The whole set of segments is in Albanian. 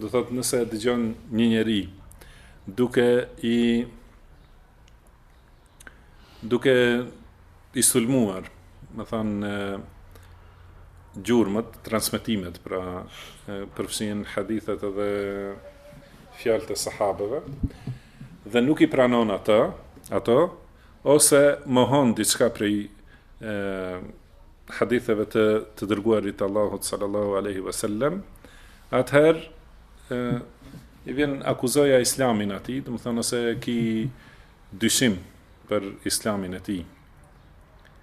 Do thotë nëse e dëgjon një njeri duke i duke i sulmuar, domethënë gjurmët, transmetimet, pra përfshin hadithet edhe fjalët e sahabëve dhe nuk i pranon atë, ato Ose mohon diçka prej haditheve të të dërguarit të Allahut sallallahu alaihi wasallam, atëherë i vjen akuzoja islamin atij, domethënë ose ki dyshim për islamin e tij.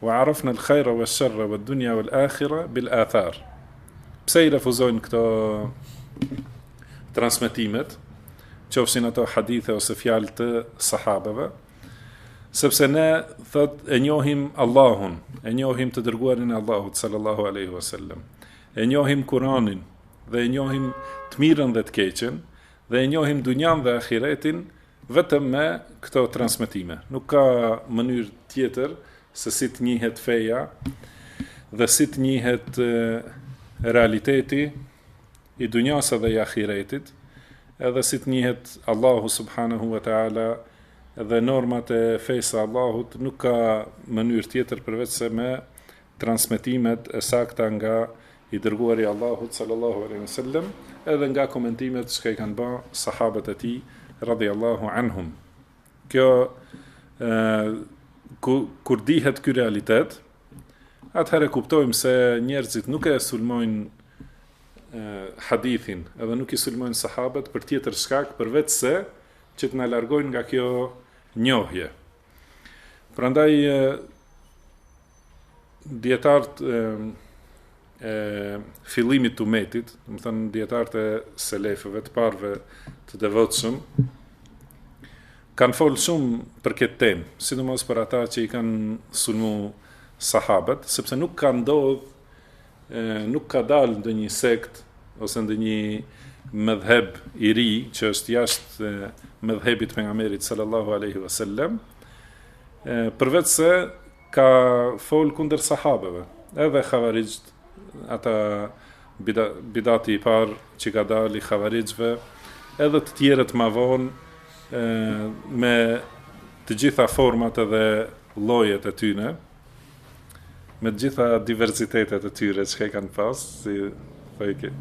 Wa arafna al khaira wa sharra wa dunya wal akhira bil athar. Pse i refuzojnë këto transmetimet, qofshin ato hadithe ose fjalë të sahabëve? Sepse ne thotë e njohim Allahun, e njohim të dërguarin e Allahut sallallahu alaihi wasallam. E njohim Kur'anin dhe e njohim të mirën dhe të keqen dhe e njohim dunjan dhe ahiretin Vetëm me këto transmetime. Nuk ka mënyrë tjetër se si të njihet feja dhe si të njihet realiteti i dunjasë dhe i ahiretit, edhe si të njihet Allahu subhanahu wa taala dhe normat e fesë së Allahut, nuk ka mënyrë tjetër përveç se me transmetimet e sakta nga i dërguari i Allahut sallallahu alaihi wasallam edhe nga komentimet që i kanë bë sahabët e tij radhiyallahu anhum kjo ë kur dihet ky realitet atëherë kuptojmë se njerëzit nuk e sulmojnë hadithin edhe nuk i sulmojnë sahabët për tjetër shkak përveç se që të na largojnë nga kjo njohje Prandaj dietart e, e fillimit të umetit, domethënë dietart e selefëve të parëve të devotshëm, kanë folë shumë për këtë temë, sidomos për ata që i kanë sulmu sahabët, sepse nuk ka ndodhë Nuk ka dalë ndonjë sekt ose ndonjë medhheb i ri që është jashtë medhhebit të pejgamberit sallallahu alaihi wasallam. Përveç se ka fol kundër sahabëve, edhe havarixhët, ata bidati i parë që ka dalë i havarixhëve, edhe të tjerët ma vonë me të gjitha format edhe llojet e tyne. Me të gjitha diversitetet e tyre që i kanë pas, si thëjke,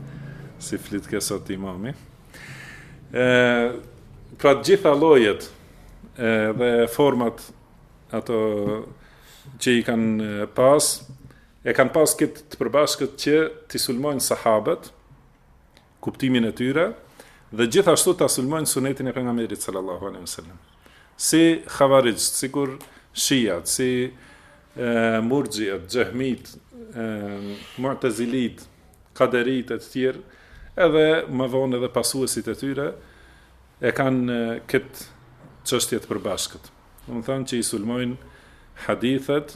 si flitke sot imami. E, pra të gjitha llojet e, dhe format ato që i kanë pas, e kanë pas këtë të përbashkët që t'i sulmojnë sahabët, kuptimin e tyre dhe gjithashtu ta sulmojnë sunetin e pejgamberit sallallahu alaihi wasallam. Si havarixh, sikur shijat, si murxhiat, xhehmitë, mutezilitë, kaderitë e të tjerë, edhe më vonë edhe pasuesit e tyre e kanë këtë çështje të përbashkët. Domethënë që i sulmojnë hadithet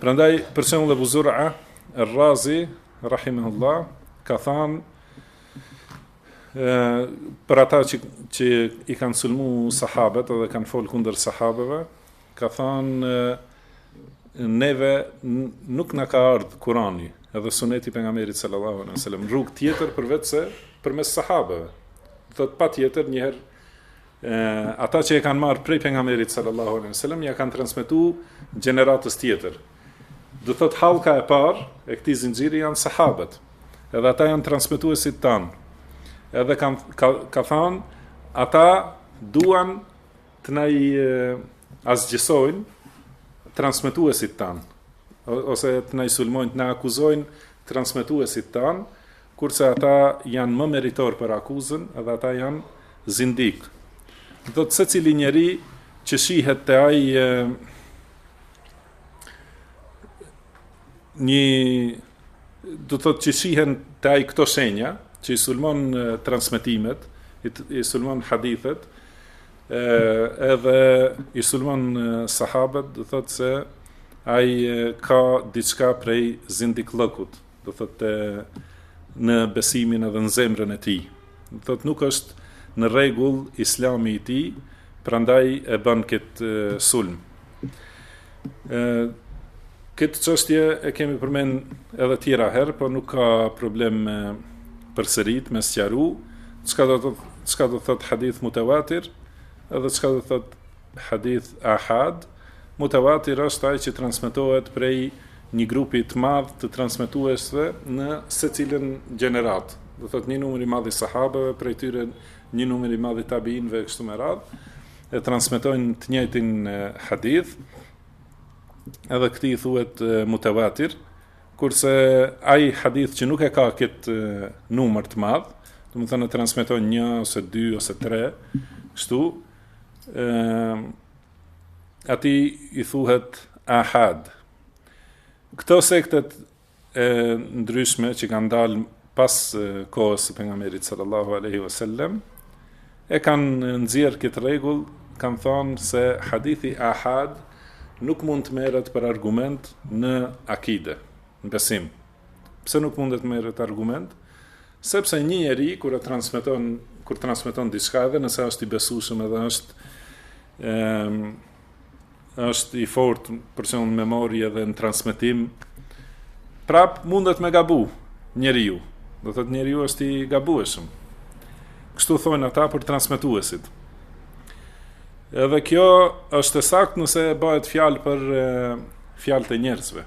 Prandaj për shembull Ebu Zur'a Razi rahimahullah ka thënë për ata që, që i kanë sulmu sahabët dhe kanë fol kundër sahabeve, ka thënë neve nuk na ka ardh Kurani edhe suneti i pejgamberit sallallahu alaihi wasallam rrugë tjetër përveçse përmes sahabeve. Do thotë patjetër një herë Ata që e kanë marrë prej pejgamberit sallallahu alejhi wasallam ia kanë transmetu gjeneratës tjetër. Do thotë hallka e parë e këtij zinxhiri janë sahabët. Edhe ata janë transmetuesit tanë. Edhe kanë ka, ka thënë ata duan të na i asgjësojnë transmetuesit tanë ose të na i sulmojnë, të na akuzojnë transmetuesit tanë kurse ata janë më meritorë për akuzën dhe ata janë zindikë. Do thotë secili njeri që shihet te ai një do të thotë që shihen te ai këto shenja që i sulmon transmetimet, i sulmon hadithet, edhe i sulmon sahabët, do të thotë se ai ka diçka prej zindikllëkut. do thotë në besimin edhe në zemrën e tij. Do thotë nuk është në rregull Islami i tij, prandaj e bën kët sulm. Ë këtë çështje e kemi përmend edhe tjera herë, por nuk ka problem me përsërit, me sqaru, çka do të çka do thotë hadith mutewatir, edhe çka do thotë hadith ahad, Mutewatir është ai që transmetohet prej një grupi të madh të transmetuesve në secilën gjeneratë, do të thotë një numër i madh i sahabeve, prej tyre një numër i madh i tabiinëve e kështu me radhë, e transmetojnë të njëjtin hadith. Edhe këtij i thuhet mutewatir, kurse ai hadith që nuk e ka këtë numër të madh, do të thotë e transmeton një ose dy ose tre, kështu, ë atij i thuhet ahad. Këto sektet e ndryshme që kanë dalë pas kohës së pejgamberit sallallahu alaihi wasallam e kanë nxjerr këtë rregull, kanë thënë se hadithi ahad nuk mund të merret për argument në akide, në besim. Pse nuk mundet merret argument? Sepse një njeri kur e transmeton, kur transmeton diçka edhe nëse është i besueshëm edhe është ëm është i fortë për shembull n memori edhe në transmetim, prap mundet me gabu njeriu. Do thotë njeriu është i gabueshëm. Kështu thonë ata për transmetuesit. Edhe kjo është e saktë nëse bëhet fjalë për fjalët e njerëzve.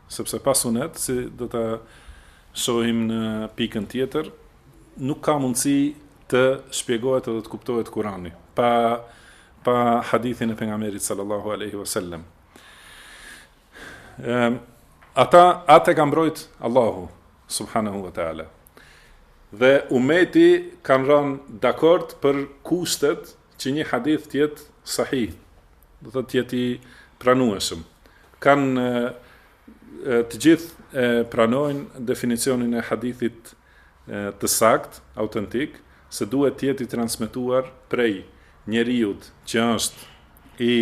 Sepse pa sunet, si do ta shohim në pikën tjetër, nuk ka mundësi të shpjegohet edhe të kuptohet Kurani pa pa hadithin e pejgamberit sallallahu alaihi wasallam. Ehm ata atë ka mbrojt Allahu subhanahu wa taala. Dhe umeti kanë rënë dakord për kushtet që një hadith të jetë sahih, do thotë të jetë i pranueshëm. Kan të gjithë e pranojnë definicionin e hadithit të saktë, autentik, se duhet të jetë i transmetuar prej njeriut që është i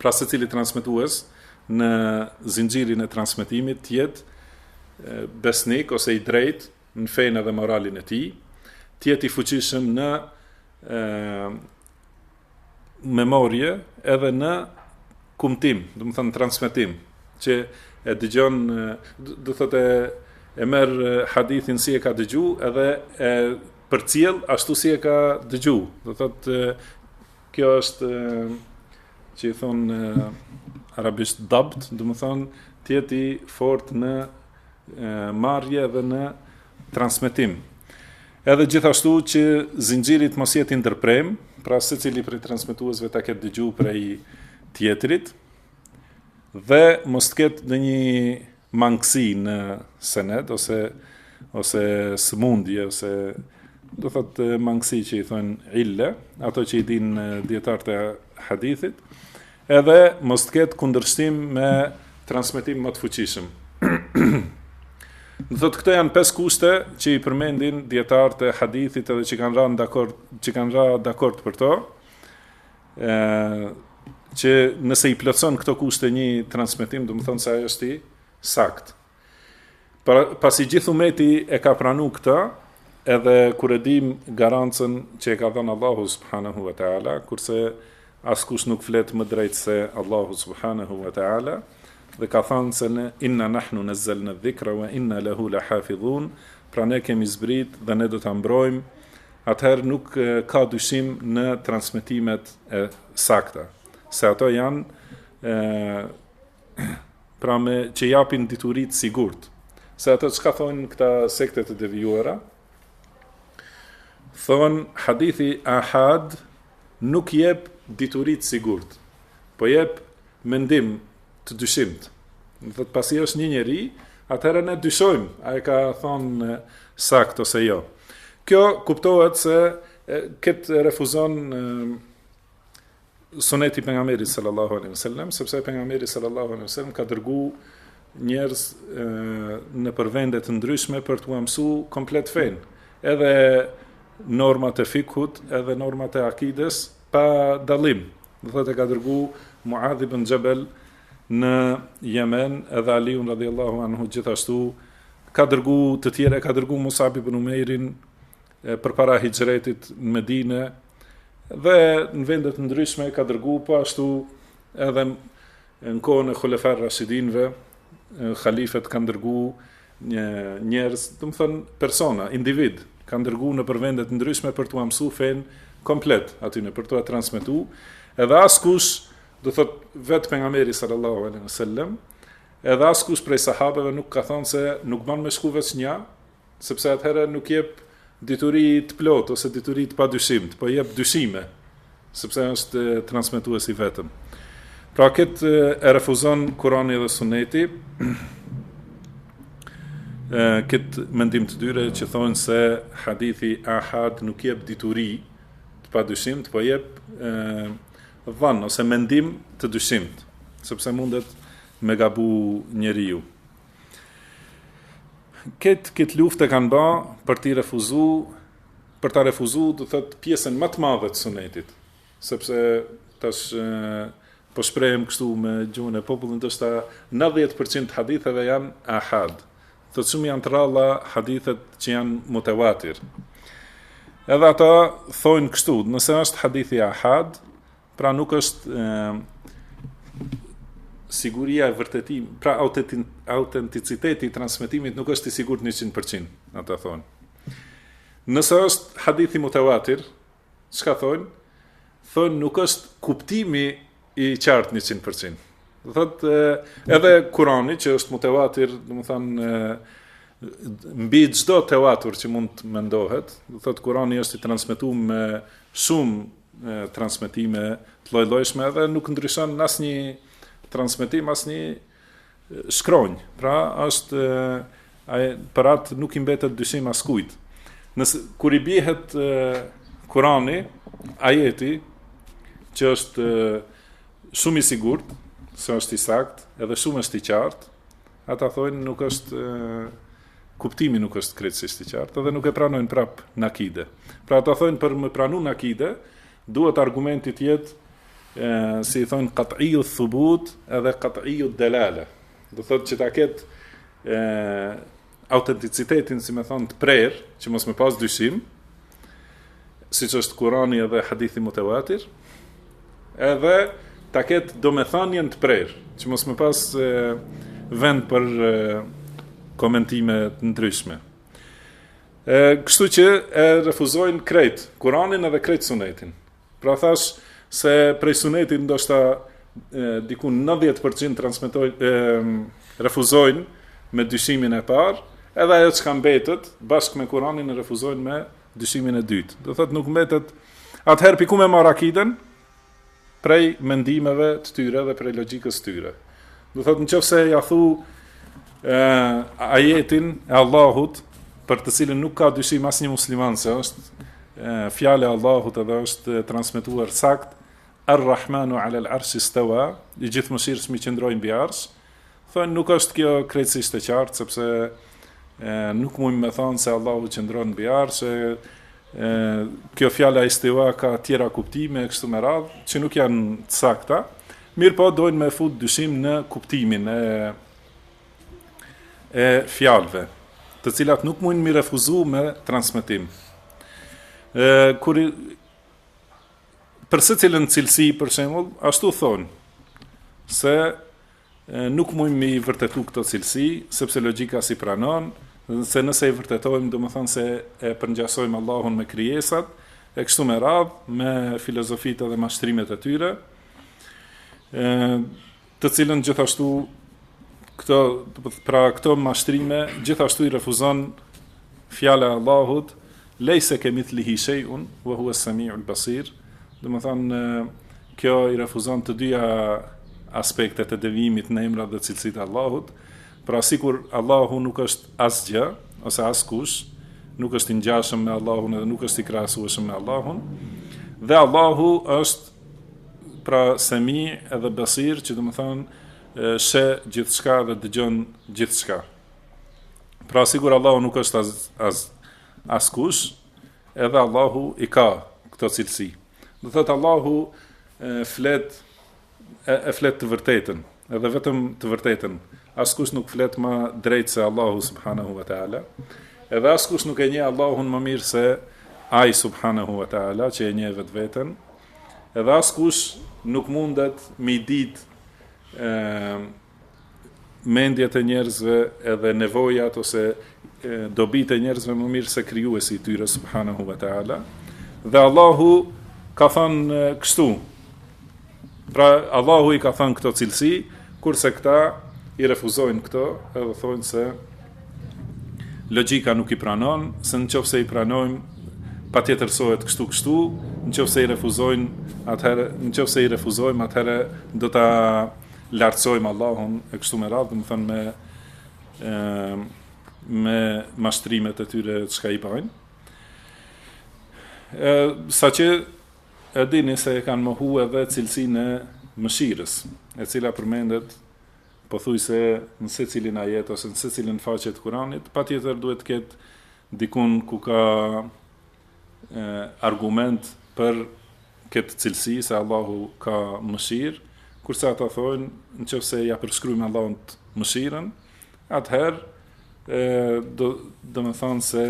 pra secili transmetues në zinxhirin e transmetimit të jetë besnik ose i drejtë në fenë dhe moralin e tij, të jetë i fuqishëm në ë memorie edhe në kumtim, domethënë transmetim, që e dëgjon, do thotë e merr hadithin si e ka dëgju edhe e përcjell ashtu si e ka dëgju. Do thotë Kjo është që i thon në arabisht dabt, domethënë të jetë i fortë në marrje dhe në transmetim. Edhe gjithashtu që zinxhiri të mos jetë i ndërprem, pra secili prej transmetuesve ta ketë dëgju prej tjetrit dhe mos të ketë ndonjë mangësi në senet ose ose sëmundje ose do thot mangësi që i thonë ille, ato që i dinë dijetarët e hadithit, edhe mos të ketë kundërshtim me transmetim më të fuqishëm. Do thotë këto janë pesë kushte që i përmendin dijetarët e hadithit edhe që kanë rënë dakord, që kanë rënë dakord për to. që nëse i plotëson këto kushte një transmetim, domethënë se ajo është i saktë. Pra, pasi gjithë umeti e ka pranu këtë, edhe kur e dim garancën që e ka dhënë Allahu subhanahu wa taala, kurse askush nuk flet më drejt se Allahu subhanahu wa taala, dhe ka thënë se ne inna nahnu nazzalna dhikra wa inna lahu lahafidhun, pra ne kemi zbrit dhe ne do ta mbrojmë atëherë nuk ka dyshim në transmetimet e sakta, se ato janë e, pra me që japin dituri të sigurt, se ato çka thonë këta sekte të devijuara, thonë hadithi ahad nuk jep dituri të sigurt, po jep mendim të dyshimtë. Do thotë pasi është një njeri, atëherë ne dyshojmë, a e ka thonë sakt ose jo. Kjo kuptohet se këtë e refuzon suneti i pejgamberit sallallahu alaihi wasallam, sepse pejgamberi sallallahu alaihi wasallam ka dërgu njerëz nëpër vende të ndryshme për t'ua mësu komplet fenë. Edhe normat e fikut, edhe normat e akides, pa dallim. Do thotë e ka dërgu Muadh ibn Xhebel në Jemen, edhe Aliun radhiyallahu anhu gjithashtu ka dërgu të tjerë, e ka dërgu Musab ibn Umeirin përpara hixhretit në Medine dhe në vende të ndryshme ka dërgu po ashtu edhe në kohën e Khulefa Rashidinve, khalifët kanë dërgu Një njerëz, domethonë persona, individë, kanë dërgu nëpër vende të ndryshme për t'ua mësu fenë komplet atyne, për t'ua transmetu, edhe askush, do thotë vetë pejgamberi sallallahu alaihi wasallam, edhe askush prej sahabeve nuk ka thonë se nuk ban me shku veç një, sepse atëherë nuk jep Dituri të plotë ose dituri të padyshimtë, po jep dyshime, sepse është transmetues i vetëm. Pra këtë e refuzon Kurani dhe Suneti, këtë mendim të tyre që thonë se hadithi ahad nuk jep dituri të padyshimtë, po jep dhan ose mendim të dyshimtë sepse mundet me gabu njeriu Këtë këtë luftë e kanë ba për t'i refuzu, për ta refuzu do thotë pjesën ma të madhe të sunetit, sepse tash po shprehem kështu me gjuhën e popullit, ndoshta 90% të haditheve janë ahad. Thotë shumë janë të rralla hadithet që janë mutewatir. Edhe ata thonë kështu, nëse është hadithi ahad, Pra nuk është e, siguria e vërtetim, pra autenticiteti i transmetimit nuk është i sigurt 100%, ata thonë. Nëse është hadithi mutawatir, çka thojnë? Thonë nuk është kuptimi i qartë 100%. Do thotë edhe Kurani që është mutawatir, domethonë mbi çdo tewatur që mund të mendohet, do thotë Kurani është i transmetu me shumë transmetime të llojllojshme dhe nuk ndryshon në asnjë transmetim, asnjë shkronjë. Pra, është ai për atë nuk i mbetet dyshim askujt. Nëse kur i bihet Kurani, ajeti që është shumë i sigurt, se është i saktë, edhe shumë është i qartë, Ata thojnë nuk është kuptimi nuk është krejtësisht i qartë edhe nuk e pranojnë prap n'akide. Pra ata thojnë për me pranu n'akide, duhet argumenti të jetë e, si i thonë kat'iju thubut edhe kat'iju delale. Do thotë që ta ketë e, autenticitetin, si me thonë, të prerë, që mos me pas dyshim, siç është Kurani edhe hadithi mutevatir, edhe ta ketë domethanien të prerë, që mos me pas e, vend për e, komentime të ndryshme. E, kështu që e refuzojnë krejt Kuranin edhe krejt Sunetin. Pra thashë se prej sunetit ndoshta diku 90% transmetojnë e, refuzojnë me dyshimin e parë, edhe ajo çka mbetet bashkë me Kur'anin e refuzojnë me dyshimin e dytë. Do thotë nuk mbetet atëherë pikë ku me marr akiden prej mendimeve të tyre dhe prej logjikës së tyre. Do thotë në qoftë se ia thu e, ajetin e Allahut për të cilin nuk ka dyshim asnjë musliman se është e, fjala e Allahut edhe është transmetuar sakt Ar-Rahmanu alel arshi-steva i Gjithëmëshirshmi qëndroi mbi Arsh thonë nuk është kjo krejtësisht e qartë sepse e, nuk mujmë me thonë se Allahu qëndron mbi Arsh e, kjo fjala isteva ka tjera kuptime e kështu me radhë, që nuk janë të sakta, mirëpo dojnë me fut dyshim në kuptimin e, e fjalëve, të cilat nuk mund m'i refuzu me transmetim. E, kur, për secilën cilësi, për shembull, ashtu thonë, se Nuk mujmë me i vërtetu këto cilësi, sepse logjika s'i pranon, se nëse i vërtetojmë, domethonë se e përngjasojmë Allahun me krijesat, e kështu me radhë, me filozofitë edhe mashtrimet e tyre, të cilën gjithashtu këto pra këto mashtrime gjithashtu i refuzon fjala e Allahut Lejse kemithlihi shej'un, ve huves-semiul basir, domethanë, kjo i refuzon të dyja aspektet e devijimit në emrat dhe cilësitë e Allahut, pra sikur Allahu nuk është asgjë, ose askush, nuk është i ngjashëm me Allahun edhe nuk është i krahasueshëm me Allahun, dhe Allahu është pra semi edhe basir, që domethanë, sheh gjithçka dhe dëgjon gjithçka. Pra sigur Allahu nuk është as as askush, edhe Allahu i ka këto cilësi. Do thotë Allahu e, flet e, e flet të vërtetën, edhe vetëm të vërtetën. Askush nuk flet ma drejt se Allahu subhanahu wa taala. Edhe askush nuk e njeh Allahun ma mirë se Ai subhanahu wa taala që e njeh vetveten. Edhe askush nuk mundet me ditë mendjet e njerëzve edhe nevojat ose dobitë e njerëzve më mirë se krijuesi i tyre subhanahu wa taala. Dhe Allahu ka thënë kështu. Pra Allahu i ka thënë këto cilësi, kurse këta i refuzojnë këto edhe thonë se logjika nuk i pranon, se në qoftë se i pranojmë, patjetër bohet kështu kështu, në qoftë se i refuzojnë, atëherë, në qoftë se i refuzojmë, atëherë do të lartësojmë Allahun e kështu me radhë, domethënë me, me mashtrimet e tyre çka i bajnë. E, saqë e dini se e kanë mohu edhe cilësinë e mëshirës, e cila përmendet pothuajse në secilin ajet ose në secilën faqe t'Kuranit, patjetër duhet të ketë dikun ku ka argument për këtë cilësi se Allahu ka mëshirë, kurse ata thonë, në qoftë se ia përshkrujmë Allahut mëshirën, atëherë, do, domethënë se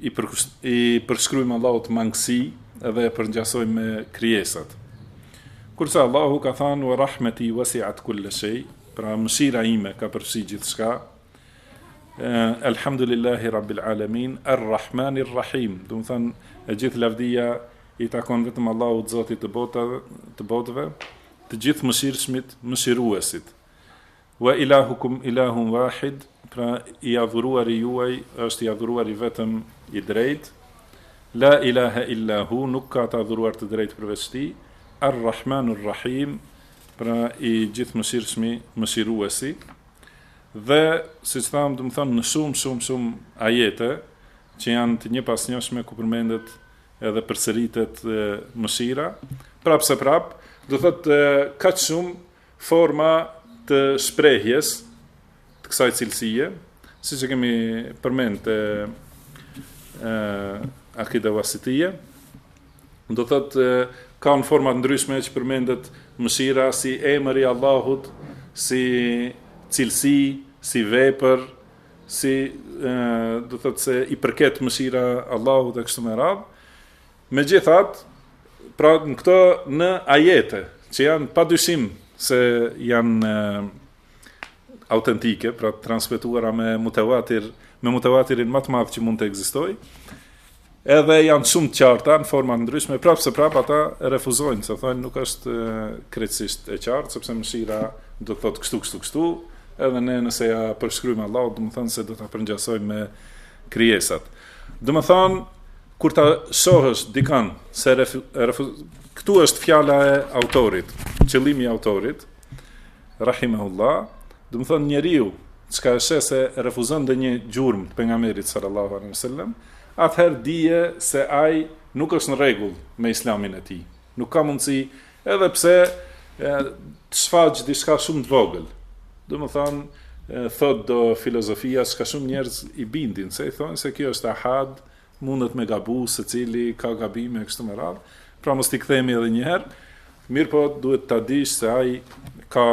i, për, i përshkrujmë Allahut mangësi edhe e përngjasojmë me krijesat. Kurse Allahu ka thanë, wa rahmeti wasi'at kulle shej, pra mëshira ime ka përfshi gjithçka, Elhamdulillahi Rabbil Alamin, Errahmanir Rahim. Domethënë, e gjithë lavdia i takon vetëm Allahut, Zotit të botave, të botëve, të gjithëmëshirshmit, mëshiruesit. Wa ilahukum ilahun wahid, pra i adhuruari juaj është i adhuruari vetëm i drejtë. La ilaha illa hu, nuk ka të adhuruar të drejtë përveç tij. Ar-Rahmanur Rahim, pra i gjithëmëshirshmi, mëshiruesi. Dhe, siç thamë, domethënë në shumë, shumë, shumë ajete, që janë të njëpasnjëshme ku përmendet edhe përsëritet mëshira, prapë se prapë, do thotë kaq shumë forma të shprehjes të kësaj cilësie, siç e kemi përmend te Akide Vasitie, Do thotë ka në forma të ndryshme që përmendet mëshira si emër i Allahut, si cilësi, si vepër, si e, do thotë se i përket mëshira Allahut e kështu me radhë. Megjithatë, pra në këto në ajete që janë pa dyshim se janë autentike, pra të transmetuara me mutevatir, me mutevatirin më të madh që mund të ekzistojë. Edhe janë shumë të qarta në forma të ndryshme, prapë se prapë ata refuzojnë, se thonë nuk është krejtësisht e qartë, sepse mëshira do të thotë kështu kështu kështu, edhe ne nëse ia përshkrujmë Allahut, domethonë se do ta përngjasojmë me krijesat. Domethonë kur ta shohësh dikan se refuz... këtu është fjala e autorit, qëllimi i autorit, Rahimehullah, domethonë njeriu çka e sheh se refuzon ndonjë gjurmë të pejgamberit sallallahu alaihi wasallam, atëherë dije se ai nuk është në rregull me islamin e tij. Nuk ka mundësi edhe pse e, të shfaq diçka shumë të vogël. Domethonë thotë do filozofia, çka shumë njerëz i bindin, se i thonë se kjo është ahad, Mundet me gabu, secili ka gabime e kështu me radhë. Pra mos t'i kthehemi edhe një herë. Mirpo duhet ta dijë se ai ka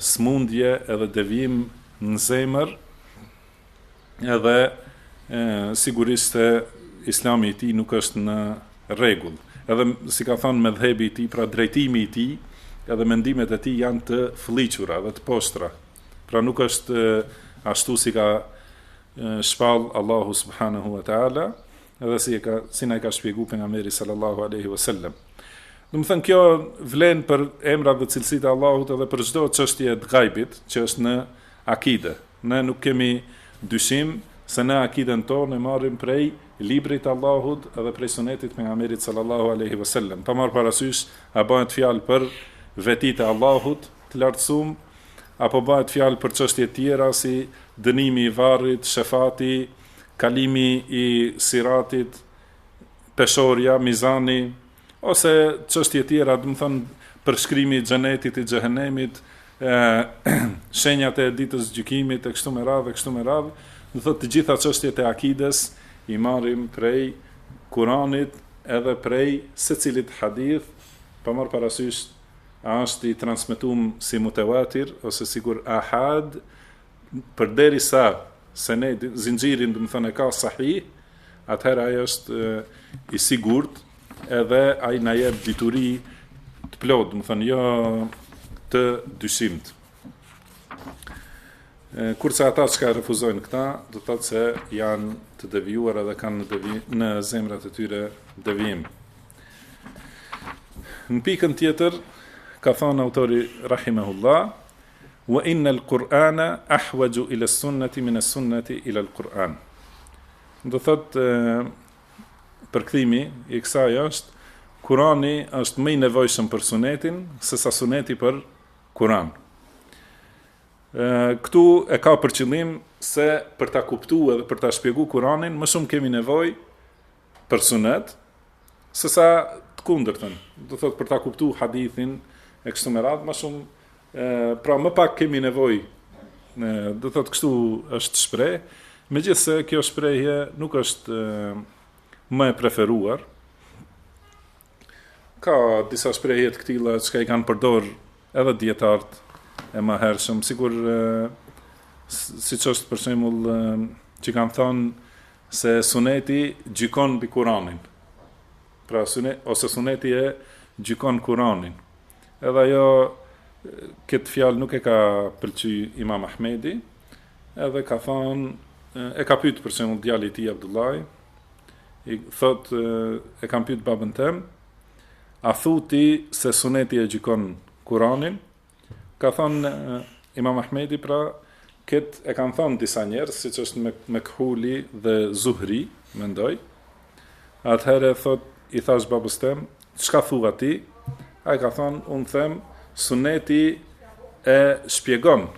smundje edhe devijim në zemër. Edhe e, sigurisht se Islami i tij nuk është në rregull. Edhe si ka thënë medhhebi i tij, pra drejtimi i tij, edhe mendimet e tij janë të fëlliqura dhe të poshtra. Pra nuk është ashtu si ka shpall Allahu subhanahu wa taala dhe si e ka si na e ka shpjeguar pejgamberi sallallahu alaihi wasallam. Domethënë kjo vlen për emrat dhe cilësitë e Allahut edhe për çdo çështje të gajbit që është në akide. Ne nuk kemi dyshim se ne akiden tonë e marrim prej librit të Allahut edhe prej sunetit të pejgamberit sallallahu alaihi wasallam. Pa marr parasysh a bëhet fjalë për vetitë e Allahut të lartësuar apo bëhet fjalë për çështje të tjera si dënimi i varrit, shefati, kalimi i siratit, peshorja, mizani, ose çështje tjera, domethonë përshkrimi i xhenetit i xhehenemit, e shenjat e ditës së gjykimit e kështu me radhë e kështu me radhë, do thotë të gjitha çështjet e akides i marrim prej Kuranit edhe prej secilit hadith, pa marrë parasysh a është i transmetuar si mutewatir ose sikur ahad, përderisa senedi zinxhirin domethonë e ka sahih atëherë ai është i sigurt edhe ai na jep dituri të plotë domethonë jo të dyshimt kurse ata çka refuzojnë këta do të thotë se janë të devijuar edhe kanë në devi, në zemrat e tyre devijim në pikën tjetër ka thënë autori rahimahullah Wa inna al-Qur'ana ahwaju ila as-sunnati min as-sunnati ila al-Qur'an. Do thotë përkthimi i kësaj është Kurani është më i nevojshëm për sunetin se sa suneti për Kur'an. Këtu e ka për qëllim se për ta kuptuar dhe për ta shpjeguar Kur'anin më shumë kemi nevojë për sunet, se sa të kundërtën, do thotë për ta kuptu hadithin, e kështu me radhë, ma shumë, e, pra më pak kemi nevojë, e, do thotë kështu është shpreh, megjithëse kjo shprehje nuk është e, më e preferuar, Ka disa shprehje të këtilla çka i kanë përdor edhe dijetarët e ma hershëm, sikur siç është për shembull që kanë thanë se suneti gjykon mbi Kur'anin. Pra sunet ose suneti e gjykon Kur'anin. Edhe ajo këtë fjalë nuk e ka pëlqy Imam Ahmedi, edhe ka thanë e ka pyt për shembull djali i tij Abdullahi, I thot e kam pyt babën tem, a thu ti se suneti e gjykon Kuranin? Ka thon Imam Ahmedi pra kët e kan thon disa njerëz, siç është Mekhuli dhe Zuhri, mendoj. Atëherë thot i thash babës tem, çka thua ti? Ai ka thon un them suneti e shpjegon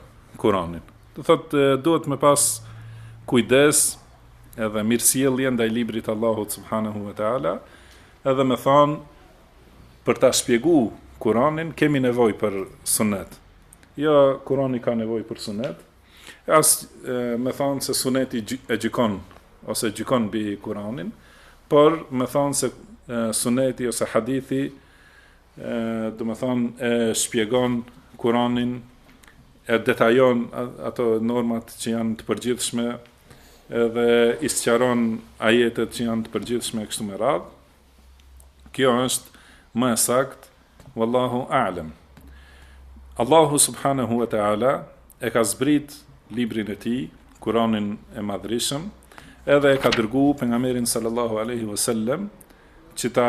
Kuranin. Do thot duhet me pas kujdes edhe mirësjellje ndaj librit të Allahut subhanahu wa taala, edhe me thon për ta shpjegu Kur'anin kemi nevojë për sunet. Jo Kur'ani ka nevojë për sunet. As me thon se suneti e gjykon ose gjykon mbi Kur'anin, por me thon se suneti ose hadithi domethonë e shpjegon Kur'anin e detajon ato normat që janë të përgjithshme edhe i sqaron ajetet që janë të përgjithshme kështu me radhë. Kjo është më e saktë, wallahu a'lam. Allahu subhanahu wa ta'ala e ka zbrit librin e tij, Kur'anin e Madhërishëm, edhe e ka dërgu pejgamberin sallallahu alaihi wasallam që ta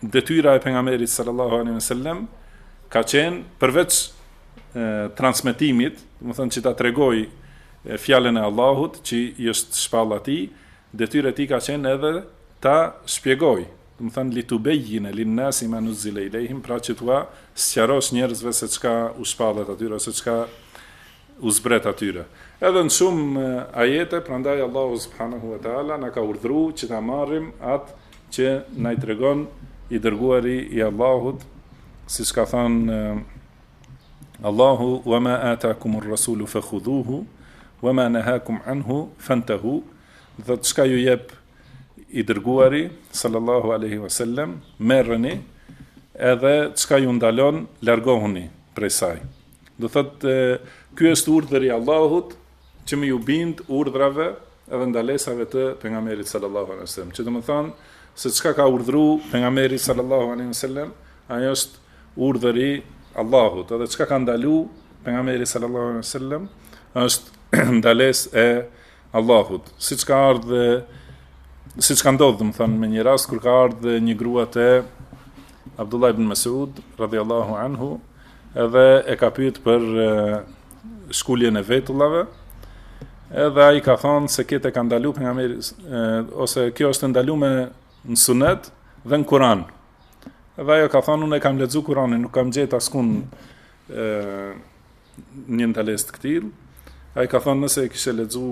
Detyra e Pejgamberit sallallahu alejhi ve sellem ka qenë përveç transmetimit, domethonë që ta tregojë fjalën e Allahut që i është shpall atij, detyra e tij ka qenë edhe ta shpjegojë, domethonë li tubejjine lin nasi ma nuzzile ilejhim, pra që t'ua sqarosh njerëzve se çka u shpallet atyre ose çka u zbret atyre. Edhe në shumë ajete, prandaj Allahu subhanahu wa taala na ka urdhru që ta marrim atë që na i tregon i dërguari i Allahut, siç ka thanë Allahu wa ma ataakumur rasulu fakhudhuhu wa ma nahakum anhu fantahu, do thotë çka ju jep i dërguari sallallahu alaihi wasallam, merreni edhe çka ju ndalon, largohuni prej saj. Do thotë ky është urdhri i Allahut që me ju bind urdhrave edhe ndalesave të pejgamberit sallallahu alaihi wasallam. Që domethanë se çka ka urdhru pejgamberi sallallahu alaihi wasallam, ai është urdhri i Allahut, edhe çka ka ndalu pejgamberi sallallahu alaihi wasallam është ndalesë e Allahut, siç ka ardh siç ka ndodh, domethonë me një rast kur ka ardh një grua te Abdullah ibn Mas'ud radhiyallahu anhu, edhe e ka pyet për shkuljen e vetullave, edhe ai ka thonë se këtë e ka ndalu pejgamberi ose kjo është e ndalume në sunet dhe në Kur'an. Edhe ajo ka thonë unë e kam lexu Kur'anin, nuk kam gjetë askund ë një ndalesë të këtillë, ai ka thonë nëse e kishe lexu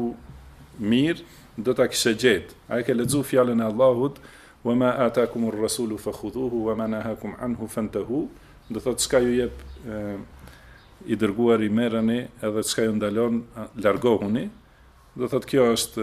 mirë, do ta kishe gjetë. A e ke lexu fjalën e Allahut, "Wa ma atakum ar-rasulu fakhudhuhu wa ma nahakum anhu fantahu", do thotë çka ju jep i dërguari merreni edhe çka ju ndalon largohuni. Do thotë kjo është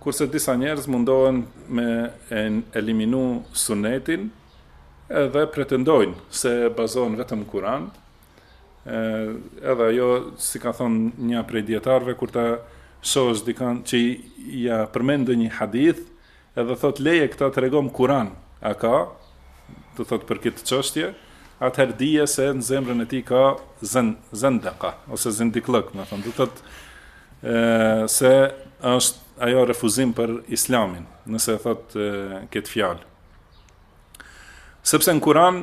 Kurse disa njerëz mundohen me eliminu Sunetin edhe pretendojnë se bazohen vetëm në Kur'an, edhe ajo, si ka thonë një prej dijetarëve, kur ta shohësh dikan që ja përmend ndonjë hadith, Edhe thotë leje këta tregom Kuran a ka, do thotë për këtë çështje, atëherë dije se në zemrën e tij ka zendeka ose zëndiklëk, domethonë, do thotë ë se është ajo refuzim për islamin, nëse e thot këtë fjalë. Sepse në Kur'an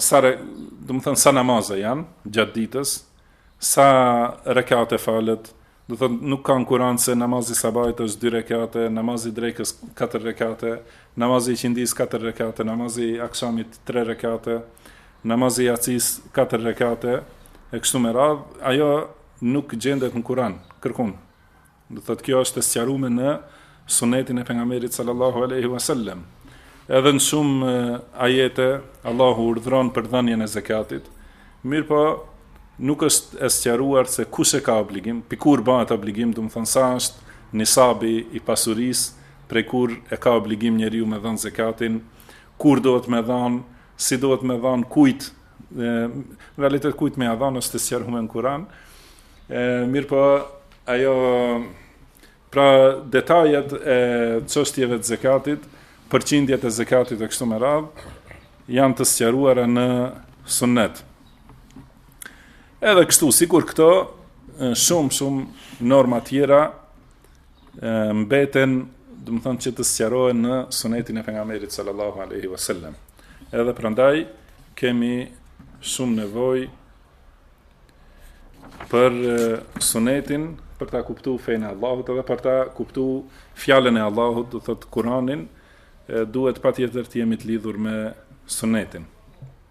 sa re, domethanë sa namaze janë gjatë ditës, sa rekate falet, domethanë nuk ka në Kur'an se namazi i sabahit është 2 rekate, namazi i drekës 4 rekate, namazi i iqindisë 4 rekate, namazi i akshamit 3 rekate, namazi i jacisë 4 rekate e kështu me radhë, ajo nuk gjendet në Kur'an, kërkon. Do thotë kjo është e sqarume në Sunetin e pejgamberit sallallahu alaihi wasallam. Edhe në shumë ajete Allahu urdhron për dhënien e zekatit, mirëpo nuk është e sqaruar se kush e ka obligim, pi kur bahet obligim, domethonë sa është nisabi i pasurisë prej kur e ka obligim njeriu me dhonë zekatin, kur duhet me dhonë, si duhet me dhonë, kujt Në realitet kujt me ja dhon është të sqaruar në Kur'an. Mirëpo, ajo pra detajet e çështjeve të zekatit, përqindjet e zekatit e kështu me radhë janë të sqaruara në sunnet. Edhe kështu, sikur këto shumë shumë norma tjera mbeten, domethënë që të sqarohen në sunetin e pejgamberit sallallahu alaihi wasallam. Edhe prandaj kemi shumë nevojë për sunetin për ta kuptu fenë e Allahut edhe për ta kuptu fjalën e Allahut, do thotë Kur'anin, duhet patjetër të jemi të lidhur me sunetin.